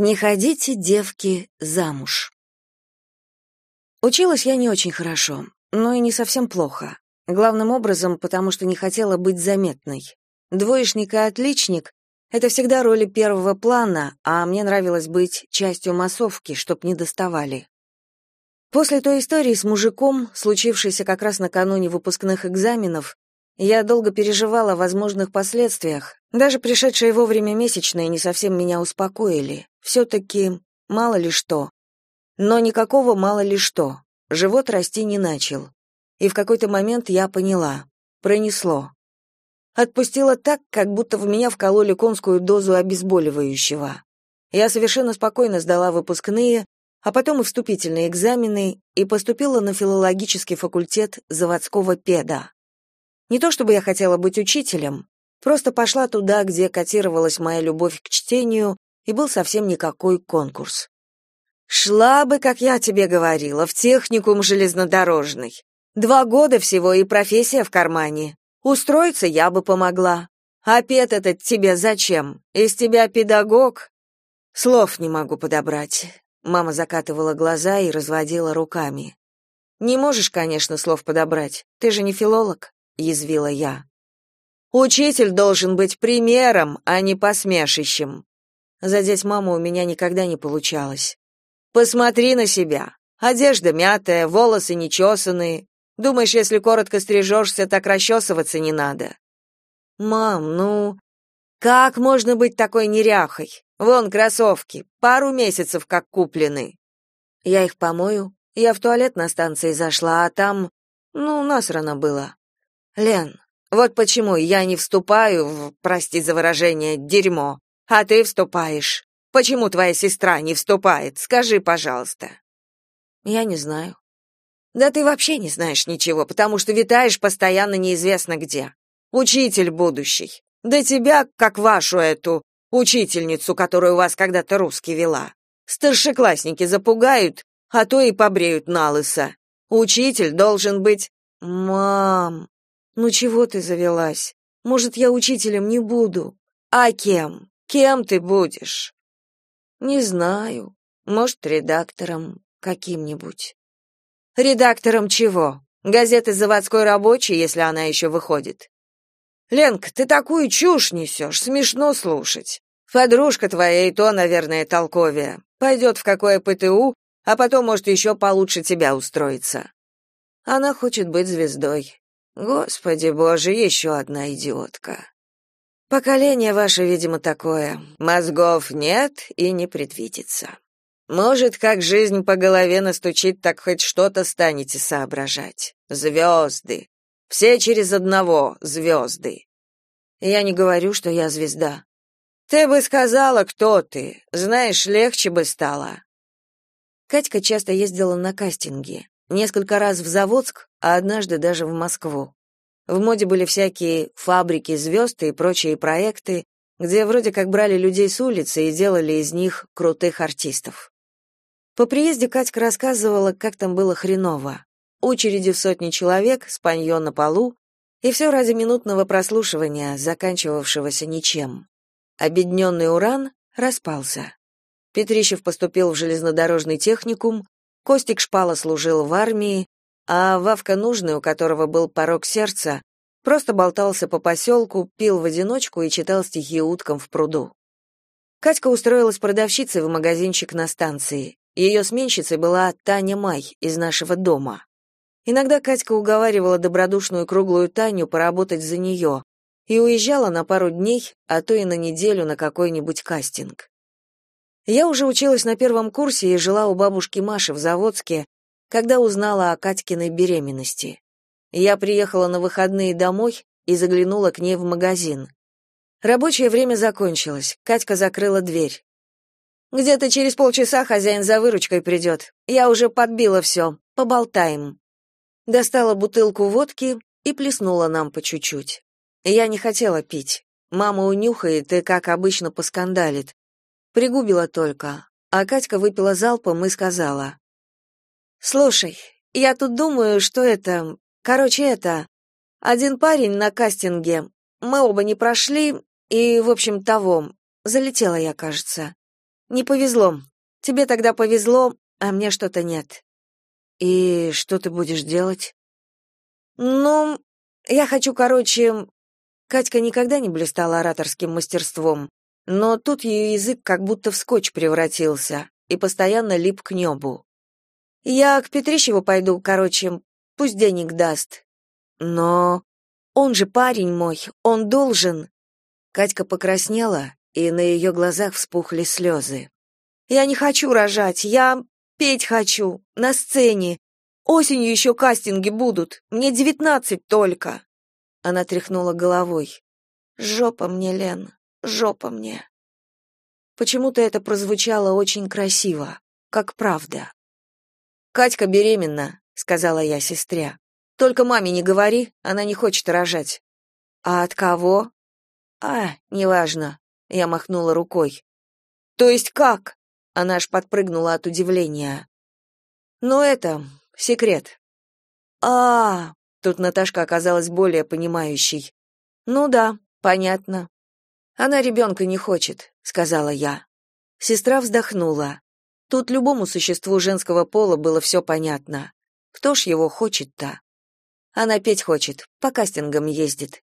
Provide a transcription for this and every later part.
Не ходите, девки, замуж. Училась я не очень хорошо, но и не совсем плохо. Главным образом, потому что не хотела быть заметной. Двоечник и отличник — это всегда роли первого плана, а мне нравилось быть частью массовки, чтоб не доставали. После той истории с мужиком, случившейся как раз накануне выпускных экзаменов, я долго переживала о возможных последствиях. Даже пришедшие вовремя месячные не совсем меня успокоили. Все-таки мало ли что. Но никакого мало ли что. Живот расти не начал. И в какой-то момент я поняла. Пронесло. Отпустила так, как будто в меня вкололи конскую дозу обезболивающего. Я совершенно спокойно сдала выпускные, а потом и вступительные экзамены и поступила на филологический факультет заводского педа. Не то чтобы я хотела быть учителем, просто пошла туда, где котировалась моя любовь к чтению, и был совсем никакой конкурс. Шла бы, как я тебе говорила, в техникум железнодорожный. Два года всего и профессия в кармане. Устроиться я бы помогла. А пед этот тебе зачем? Из тебя педагог? Слов не могу подобрать. Мама закатывала глаза и разводила руками. Не можешь, конечно, слов подобрать. Ты же не филолог язвила я. Учитель должен быть примером, а не посмешищем. Задеть маму у меня никогда не получалось. Посмотри на себя. Одежда мятая, волосы нечесанные. Думаешь, если коротко стрижешься, так расчесываться не надо? Мам, ну как можно быть такой неряхой? Вон кроссовки, пару месяцев как куплены. Я их помою. Я в туалет на станции зашла, а там, ну, насрано было. Лен, вот почему я не вступаю в, прости за выражение, дерьмо, а ты вступаешь. Почему твоя сестра не вступает? Скажи, пожалуйста. Я не знаю. Да ты вообще не знаешь ничего, потому что витаешь постоянно неизвестно где. Учитель будущий. Да тебя, как вашу эту учительницу, которую у вас когда-то русский вела. Старшеклассники запугают, а то и побреют на лысо. Учитель должен быть... Мам, ну чего ты завелась? Может, я учителем не буду? А кем? Кем ты будешь? Не знаю. Может, редактором каким-нибудь. Редактором чего? Газеты «Заводской рабочий», если она еще выходит. Ленка, ты такую чушь несешь, смешно слушать. Подружка твоя и то, наверное, толковее. Пойдет в какое ПТУ, а потом, может, еще получше тебя устроиться. Она хочет быть звездой. Господи боже, еще одна идиотка. Поколение ваше, видимо, такое. Мозгов нет и не предвидится. Может, как жизнь по голове настучит, так хоть что-то станете соображать. Звезды. Все через одного звезды. Я не говорю, что я звезда. Ты бы сказала, кто ты. Знаешь, легче бы стало. Катька часто ездила на кастинги. Несколько раз в Заводск, а однажды даже в Москву. В моде были всякие фабрики звезд и прочие проекты, где вроде как брали людей с улицы и делали из них крутых артистов. По приезде Катька рассказывала, как там было хреново. Очереди в сотни человек, спанье на полу, и все ради минутного прослушивания, заканчивавшегося ничем. Обедненный уран распался. Петрищев поступил в железнодорожный техникум, Костик Шпала служил в армии, а Вавка Нужный, у которого был порог сердца, просто болтался по поселку, пил в одиночку и читал стихи уткам в пруду. Катька устроилась продавщицей в магазинчик на станции. Ее сменщицей была Таня Май из нашего дома. Иногда Катька уговаривала добродушную круглую Таню поработать за нее и уезжала на пару дней, а то и на неделю на какой-нибудь кастинг. Я уже училась на первом курсе и жила у бабушки Маши в Заводске, когда узнала о Катькиной беременности. Я приехала на выходные домой и заглянула к ней в магазин. Рабочее время закончилось. Катька закрыла дверь. Где-то через полчаса хозяин за выручкой придет. Я уже подбила все. Поболтаем. Достала бутылку водки и плеснула нам по чуть-чуть. Я не хотела пить. Мама унюхает и, как обычно, поскандалит. Пригубила только, а Катька выпила залпом и сказала. «Слушай, я тут думаю, что это... Короче, это... Один парень на кастинге. Мы оба не прошли, и, в общем, того. Залетела я, кажется. Не повезло. Тебе тогда повезло, а мне что-то нет. И что ты будешь делать? Ну, я хочу, короче, Катька никогда не блистала ораторским мастерством, но тут ее язык как будто в скотч превратился и постоянно лип к небу. Я к Петрищеву пойду, короче, пусть денег даст. Но он же парень мой, он должен. Катька покраснела, и на ее глазах вспухли слезы. Я не хочу рожать, я петь хочу, на сцене. Осенью еще кастинги будут, мне девятнадцать только. Она тряхнула головой. Жопа мне, Лен, жопа мне. Почему-то это прозвучало очень красиво, как правда. Катька беременна, сказала я сестре. Только маме не говори, она не хочет рожать. А от кого? А, неважно, я махнула рукой. То есть как? Она аж подпрыгнула от удивления. Ну это секрет. А, тут Наташка оказалась более понимающей. Ну да, понятно. Она ребенка не хочет, сказала я. Сестра вздохнула. Тут любому существу женского пола было все понятно. Кто ж его хочет-то? Она петь хочет, по кастингам ездит.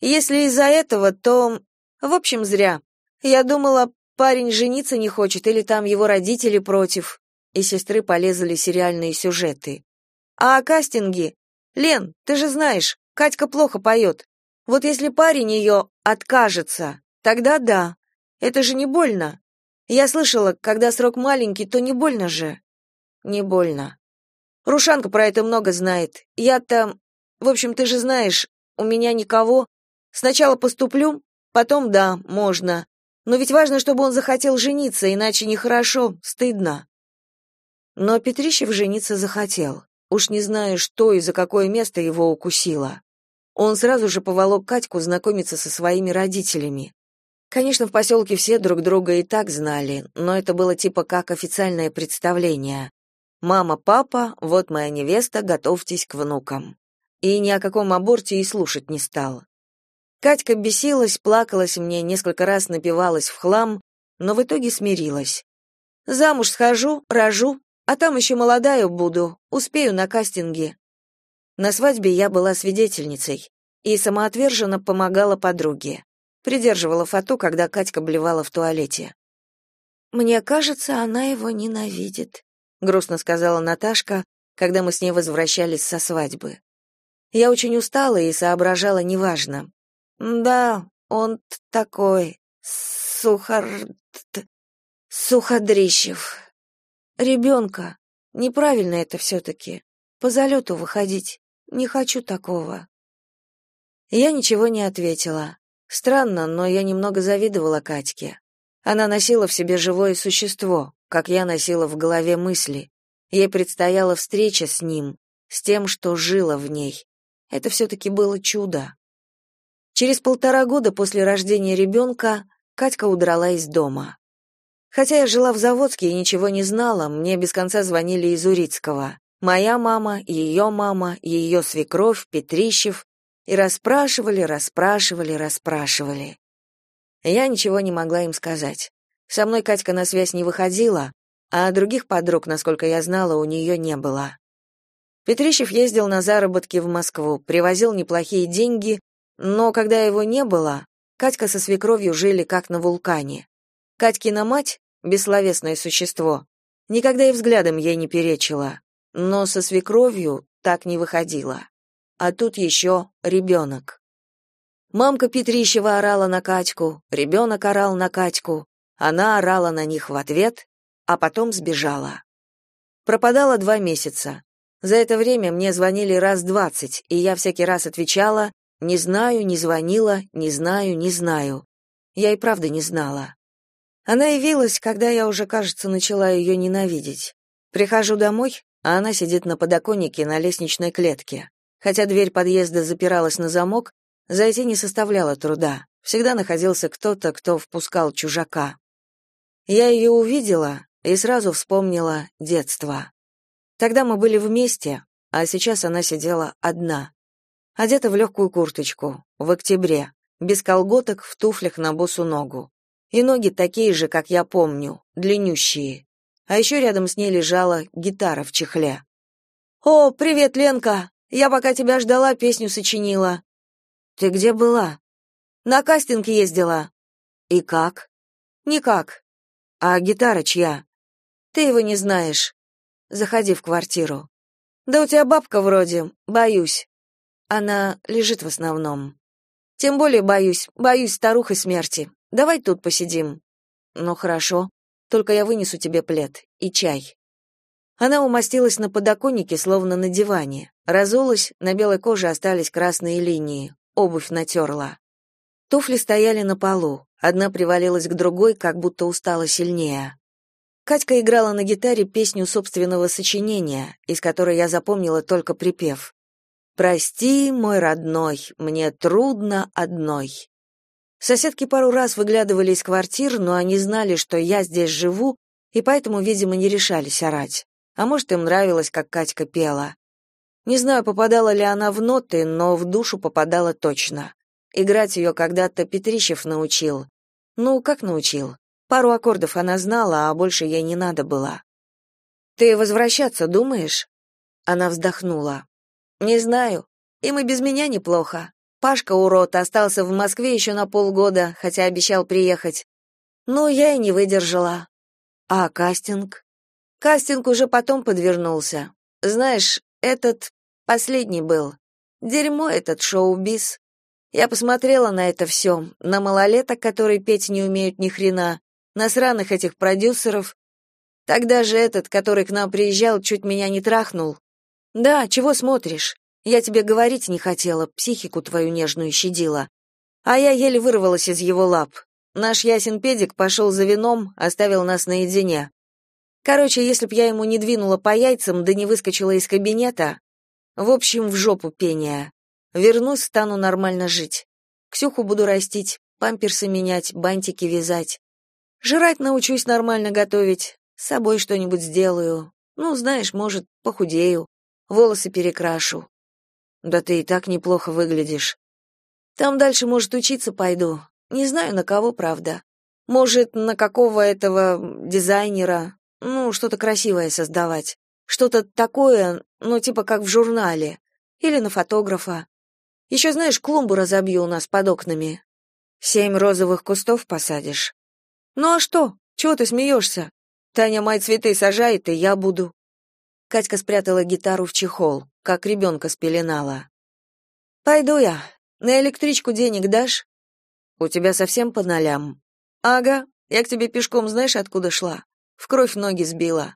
Если из-за этого, то... В общем, зря. Я думала, парень жениться не хочет или там его родители против. И сестры полезли сериальные сюжеты. А кастинги? Лен, ты же знаешь, Катька плохо поет. Вот если парень ее откажется, тогда да. Это же не больно. Я слышала, когда срок маленький, то не больно же. Не больно. Рушанка про это много знает. Я-то... В общем, ты же знаешь, у меня никого. Сначала поступлю, потом да, можно. Но ведь важно, чтобы он захотел жениться, иначе нехорошо, стыдно. Но Петрищев жениться захотел. Уж не знаю, что и за какое место его укусило. Он сразу же поволок Катьку знакомиться со своими родителями. Конечно, в поселке все друг друга и так знали, но это было типа как официальное представление. «Мама, папа, вот моя невеста, готовьтесь к внукам». И ни о каком аборте и слушать не стал. Катька бесилась, плакалась мне, несколько раз напивалась в хлам, но в итоге смирилась. «Замуж схожу, рожу, а там еще молодая буду, успею на кастинге». На свадьбе я была свидетельницей и самоотверженно помогала подруге. Придерживала фату, когда Катька блевала в туалете. «Мне кажется, она его ненавидит», грустно сказала Наташка, когда мы с ней возвращались со свадьбы. Я очень устала и соображала неважно. Да, он такой сухар суходрищев. Ребенка. Неправильно это все-таки. По залету выходить. Не хочу такого. Я ничего не ответила. Странно, но я немного завидовала Катьке. Она носила в себе живое существо, как я носила в голове мысли. Ей предстояла встреча с ним, с тем, что жило в ней. Это все-таки было чудо. Через полтора года после рождения ребенка Катька удрала из дома. Хотя я жила в Заводске и ничего не знала, мне без конца звонили из Урицкого. Моя мама, ее мама, ее свекровь, Петрищев. И расспрашивали, расспрашивали, расспрашивали. Я ничего не могла им сказать. Со мной Катька на связь не выходила, а других подруг, насколько я знала, у нее не было. Петрищев ездил на заработки в Москву, привозил неплохие деньги, но когда его не было, Катька со свекровью жили как на вулкане. Катькина мать, бессловесное существо, никогда и взглядом ей не перечила, но со свекровью так не выходила. А тут еще ребенок. Мамка Петрищева орала на Катьку, ребенок орал на Катьку, она орала на них в ответ, а потом сбежала. Пропадала два месяца. За это время мне звонили раз двадцать, и я всякий раз отвечала «не знаю, не звонила, не знаю, не знаю». Я и правда не знала. Она явилась, когда я уже, кажется, начала ее ненавидеть. Прихожу домой, а она сидит на подоконнике на лестничной клетке. Хотя дверь подъезда запиралась на замок, зайти не составляло труда. Всегда находился кто-то, кто впускал чужака. Я ее увидела и сразу вспомнила детство. Тогда мы были вместе, а сейчас она сидела одна. Одета в легкую курточку, в октябре, без колготок, в туфлях на босу ногу. И ноги такие же, как я помню, длиннющие. А еще рядом с ней лежала гитара в чехле. «О, привет, Ленка! Я пока тебя ждала, песню сочинила». «Ты где была?» «На кастинг ездила». «И как?» «Никак». «А гитара чья?» «Ты его не знаешь. Заходи в квартиру». «Да у тебя бабка вроде, боюсь». Она лежит в основном. Тем более боюсь, боюсь старухи смерти. Давай тут посидим. Ну хорошо. Только я вынесу тебе плед и чай. Она умостилась на подоконнике, словно на диване. Разулась, на белой коже остались красные линии. Обувь натерла. Туфли стояли на полу. Одна привалилась к другой, как будто устала сильнее. Катька играла на гитаре песню собственного сочинения, из которой я запомнила только припев. «Прости, мой родной, мне трудно одной». Соседки пару раз выглядывали из квартир, но они знали, что я здесь живу, и поэтому, видимо, не решались орать. А может, им нравилось, как Катька пела. Не знаю, попадала ли она в ноты, но в душу попадала точно. Играть ее когда-то Петрищев научил. Ну, как научил? Пару аккордов она знала, а больше ей не надо было. «Ты возвращаться думаешь?» Она вздохнула. Не знаю. Им и без меня неплохо. Пашка урод остался в Москве еще на полгода, хотя обещал приехать. Но я и не выдержала. А кастинг? Кастинг уже потом подвернулся. Знаешь, этот последний был. Дерьмо этот шоу-биз. Я посмотрела на это все, на малолеток, которые петь не умеют ни хрена, на сраных этих продюсеров. Тогда же этот, который к нам приезжал, чуть меня не трахнул. Да, чего смотришь? Я тебе говорить не хотела, психику твою нежную щадила. А я еле вырвалась из его лап. Наш ясен педик пошел за вином, оставил нас наедине. Короче, если б я ему не двинула по яйцам, да не выскочила из кабинета, в общем, в жопу пения. Вернусь, стану нормально жить. Ксюху буду растить, памперсы менять, бантики вязать. Жрать научусь нормально готовить, с собой что-нибудь сделаю. Ну, знаешь, может, похудею волосы перекрашу. Да ты и так неплохо выглядишь. Там дальше, может, учиться пойду. Не знаю, на кого, правда. Может, на какого этого дизайнера. Ну, что-то красивое создавать. Что-то такое, ну, типа как в журнале. Или на фотографа. Еще, знаешь, клумбу разобью у нас под окнами. Семь розовых кустов посадишь. Ну а что? Чего ты смеешься? Таня мои цветы сажает, и я буду. Катька спрятала гитару в чехол, как ребенка спеленала. «Пойду я. На электричку денег дашь?» «У тебя совсем по нолям?» «Ага. Я к тебе пешком знаешь, откуда шла? В кровь ноги сбила».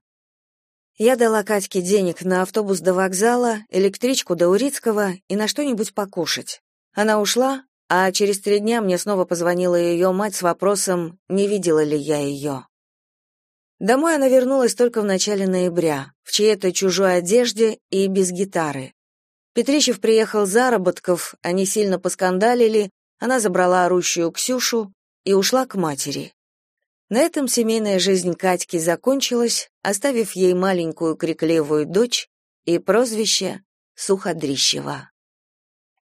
Я дала Катьке денег на автобус до вокзала, электричку до Урицкого и на что-нибудь покушать. Она ушла, а через три дня мне снова позвонила ее мать с вопросом, не видела ли я ее. Домой она вернулась только в начале ноября, в чьей-то чужой одежде и без гитары. Петрищев приехал заработков, они сильно поскандалили, она забрала орущую Ксюшу и ушла к матери. На этом семейная жизнь Катьки закончилась, оставив ей маленькую крикливую дочь и прозвище Суходрищева.